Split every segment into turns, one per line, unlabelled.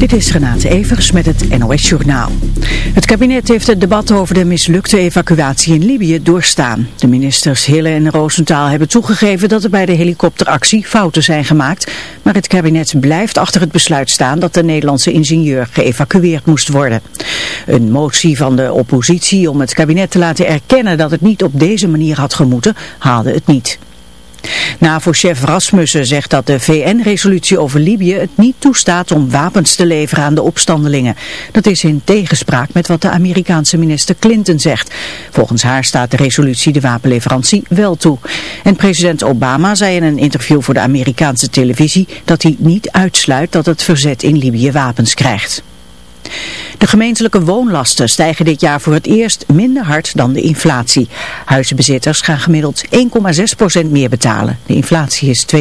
Dit is Renate Evers met het NOS Journaal. Het kabinet heeft het debat over de mislukte evacuatie in Libië doorstaan. De ministers Hille en Roosentaal hebben toegegeven dat er bij de helikopteractie fouten zijn gemaakt. Maar het kabinet blijft achter het besluit staan dat de Nederlandse ingenieur geëvacueerd moest worden. Een motie van de oppositie om het kabinet te laten erkennen dat het niet op deze manier had gemoeten, haalde het niet. NAVO-chef Rasmussen zegt dat de VN-resolutie over Libië het niet toestaat om wapens te leveren aan de opstandelingen. Dat is in tegenspraak met wat de Amerikaanse minister Clinton zegt. Volgens haar staat de resolutie de wapenleverantie wel toe. En president Obama zei in een interview voor de Amerikaanse televisie dat hij niet uitsluit dat het verzet in Libië wapens krijgt. De gemeentelijke woonlasten stijgen dit jaar voor het eerst minder hard dan de inflatie. Huizenbezitters gaan gemiddeld 1,6% meer betalen. De inflatie is 2%.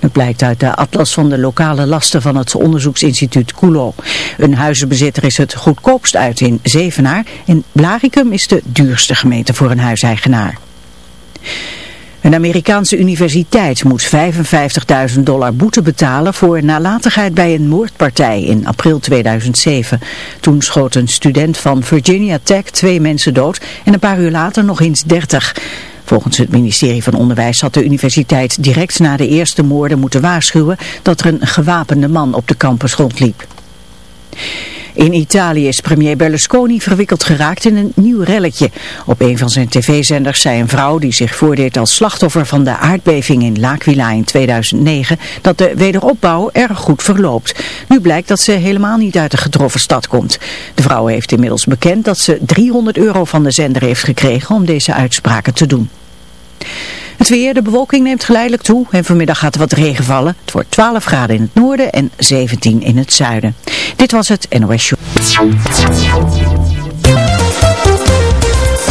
Dat blijkt uit de atlas van de lokale lasten van het onderzoeksinstituut Coulo. Een huizenbezitter is het goedkoopst uit in Zevenaar en Blaricum is de duurste gemeente voor een huiseigenaar. Een Amerikaanse universiteit moet 55.000 dollar boete betalen voor nalatigheid bij een moordpartij in april 2007. Toen schoot een student van Virginia Tech twee mensen dood en een paar uur later nog eens 30. Volgens het ministerie van Onderwijs had de universiteit direct na de eerste moorden moeten waarschuwen dat er een gewapende man op de campus rondliep. In Italië is premier Berlusconi verwikkeld geraakt in een nieuw relletje. Op een van zijn tv-zenders zei een vrouw die zich voordeed als slachtoffer van de aardbeving in L'Aquila in 2009 dat de wederopbouw erg goed verloopt. Nu blijkt dat ze helemaal niet uit de getroffen stad komt. De vrouw heeft inmiddels bekend dat ze 300 euro van de zender heeft gekregen om deze uitspraken te doen. Het weer, de bewolking neemt geleidelijk toe en vanmiddag gaat er wat regen vallen. Het wordt 12 graden in het noorden en 17 in het zuiden. Dit was het NOS Show.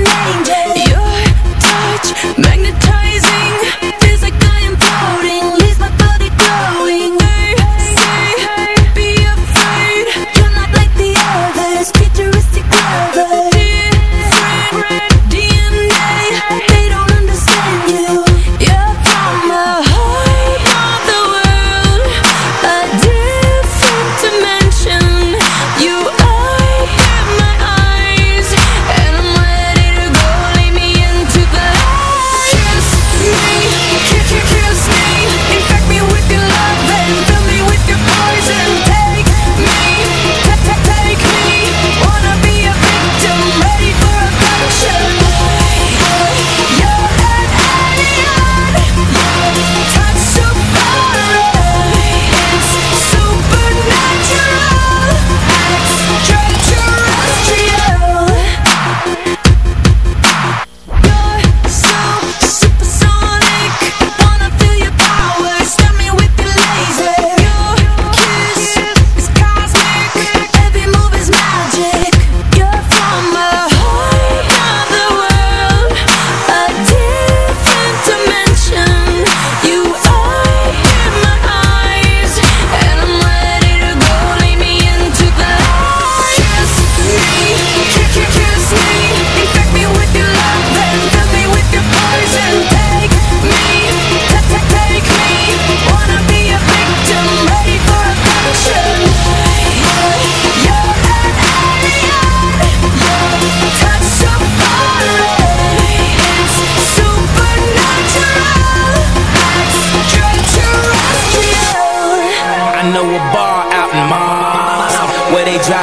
Your touch magnetizing.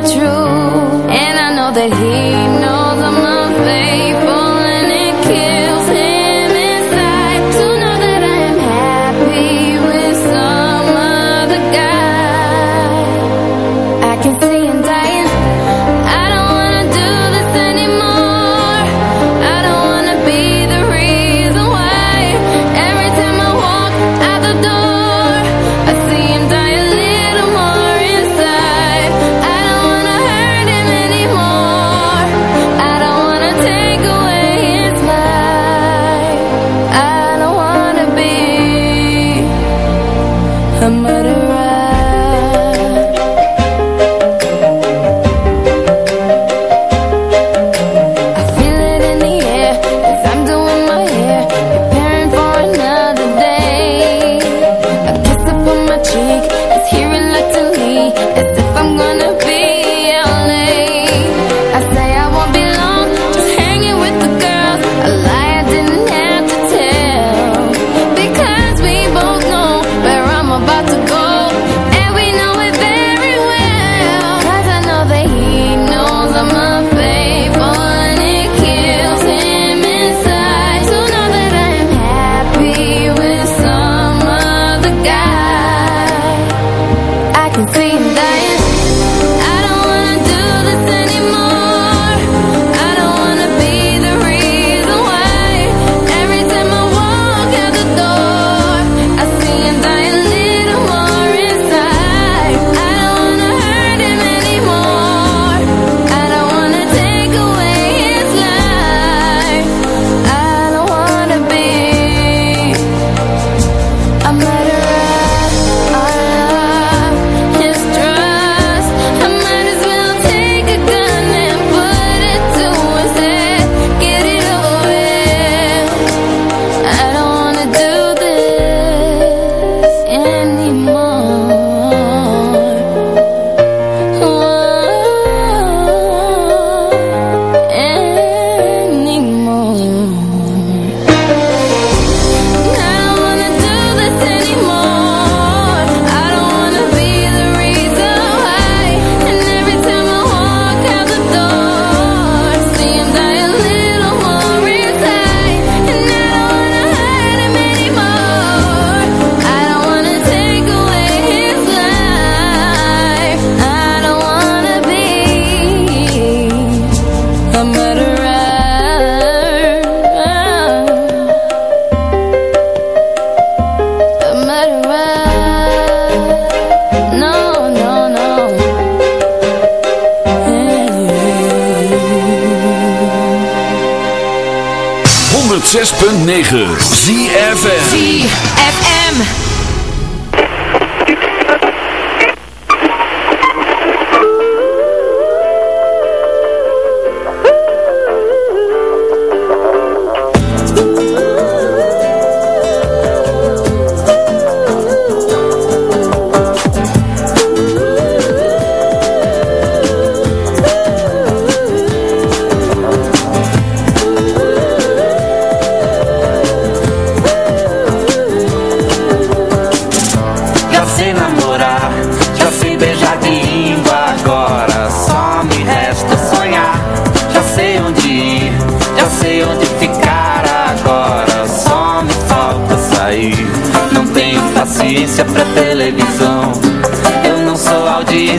be
true. And I know that he 9.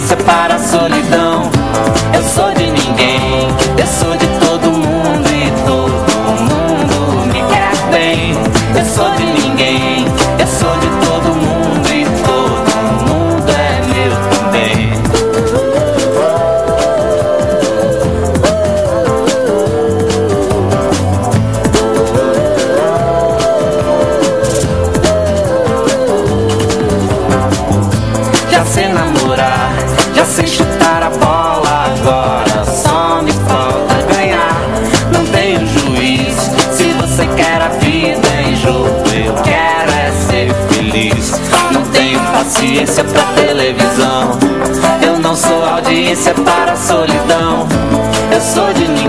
is a
part solidão. Eu sou de ninguém.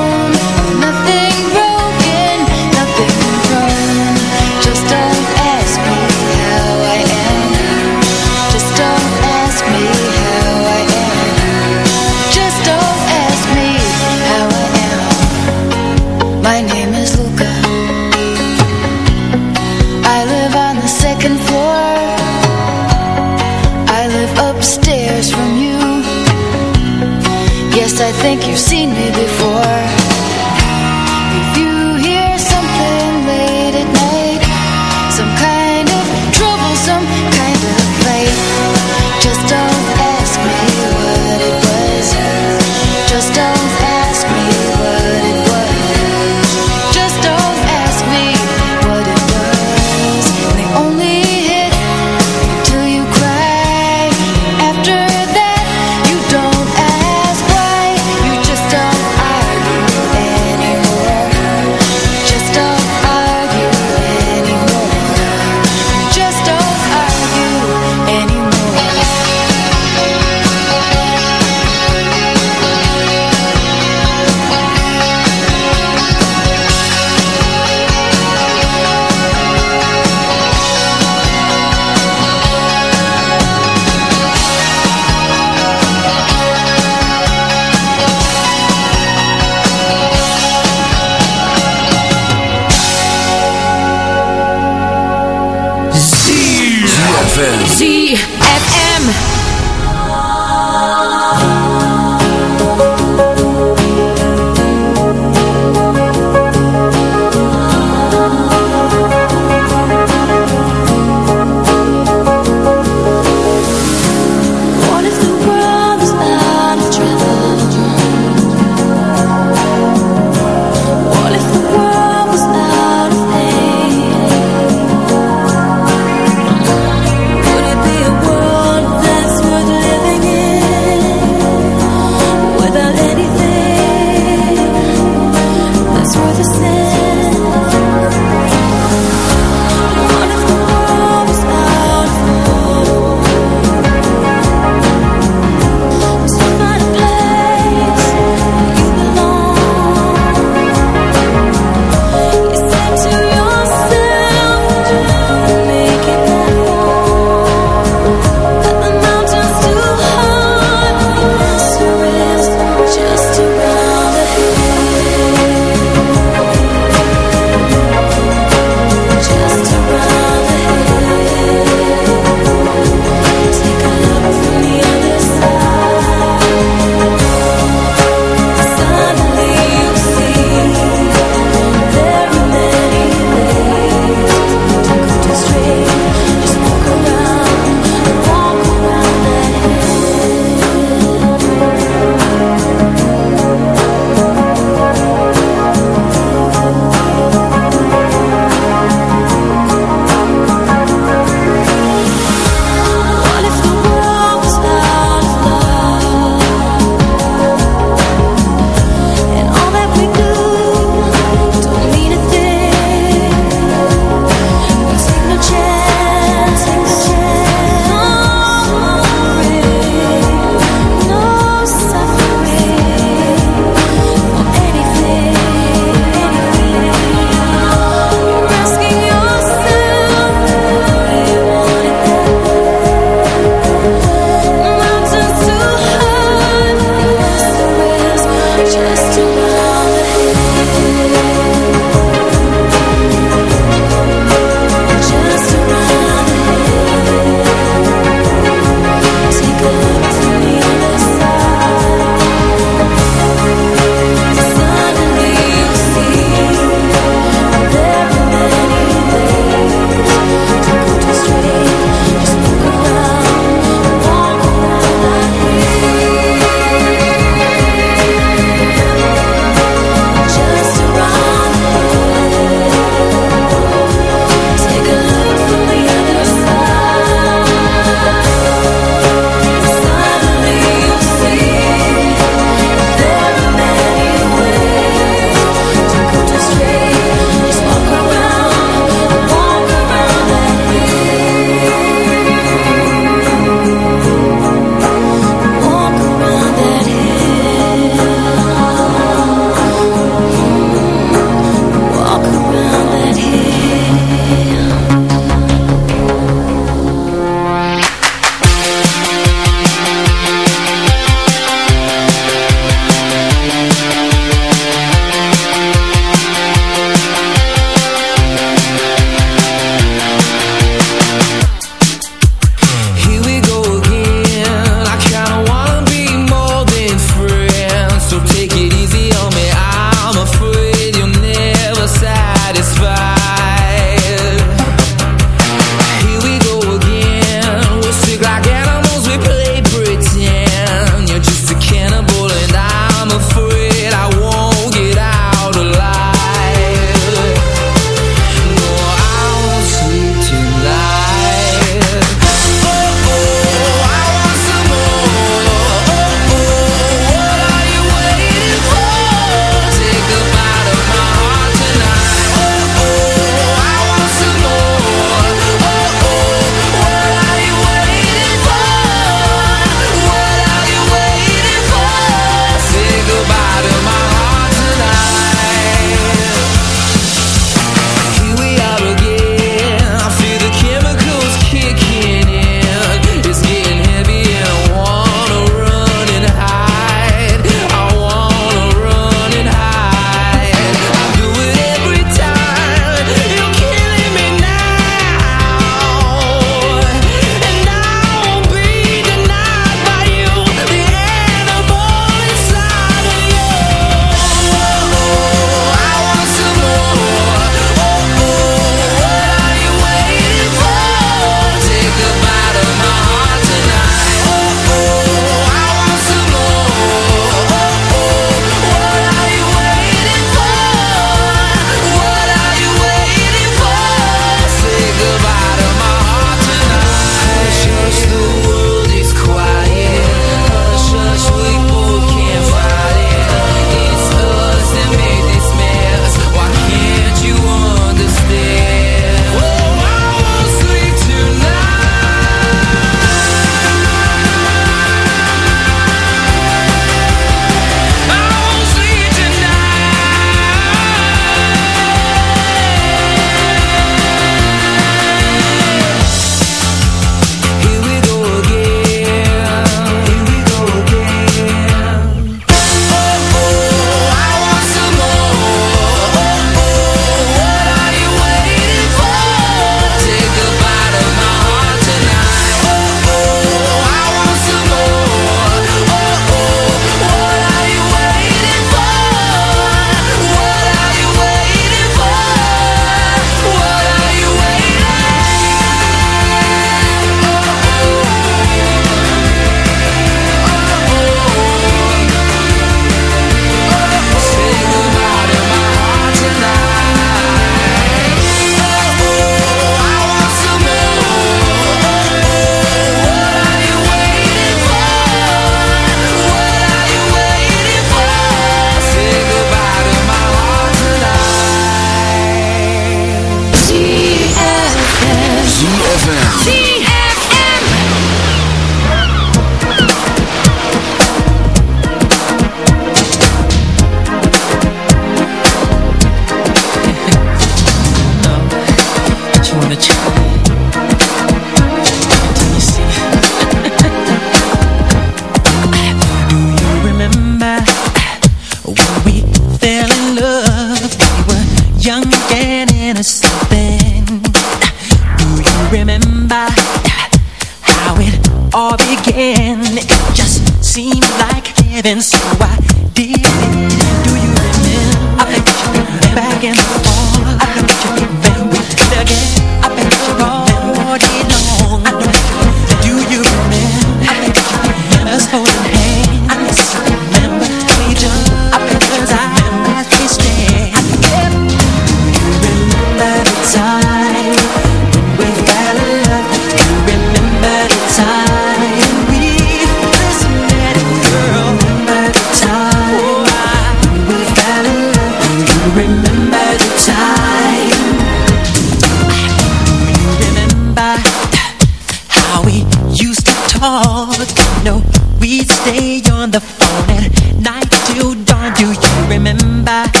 talk.
No, we'd stay on the phone at night till dawn. Do you remember?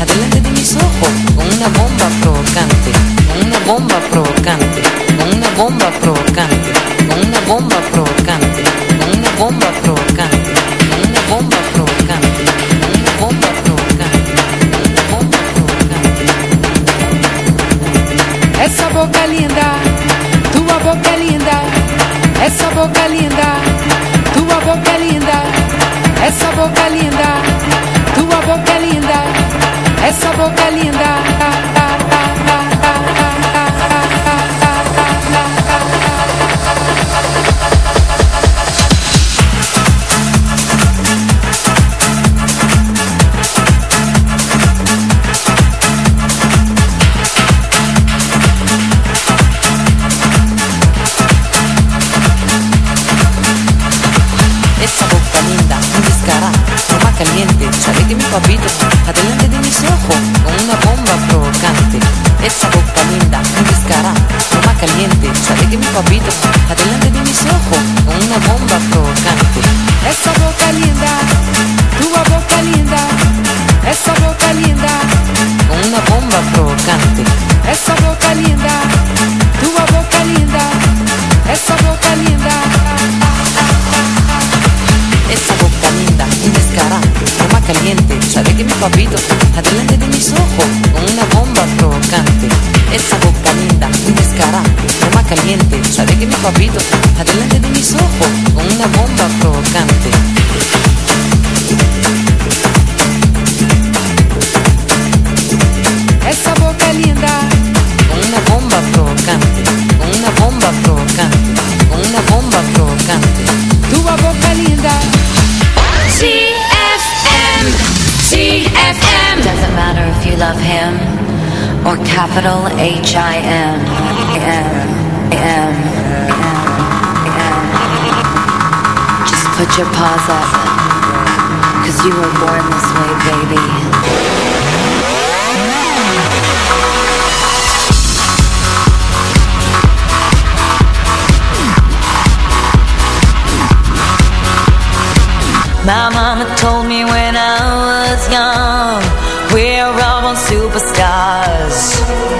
adelante de mis ojos con una bomba provocante, con una bomba provocante, con una bomba provocante, con una bomba provocante, con una bomba provocante, con una bomba provocante, con una bomba provocante, con una bomba provocante.
Esa boca linda, tu boca linda, esa boca linda, tu boca linda, esa boca linda. essa boca é linda.
Papito, adelante de mis ojos, con una bomba provocante.
Esa boca linda, tu boca linda, esa boca linda,
con una bomba provocante.
esa boca linda, tu boca linda, esa boca linda.
Esa boca linda y descarada, toma caliente, sabe que mi papito, papito, adelante de mis ojos, con una bomba provocante.
Esa boca linda,
con una bomba provocante, con una bomba provocante, con una bomba provocante.
tu boca linda.
ZFM. ZFM.
Doesn't matter if you love him or capital H I M. M. M. put your paws up. Cause you were born this way, baby.
My mama told me when I was young, we're all born superstars.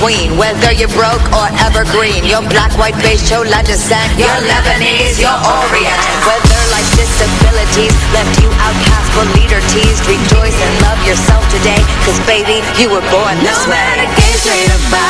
queen. Whether you're broke or evergreen, you're black, white, beige, chola descent. You're Lebanese, you're Orient. Whether life's disabilities left you outcast but leader teased, rejoice and love yourself today. Cause baby, you were born this
No
way.
matter gay, straight or bi,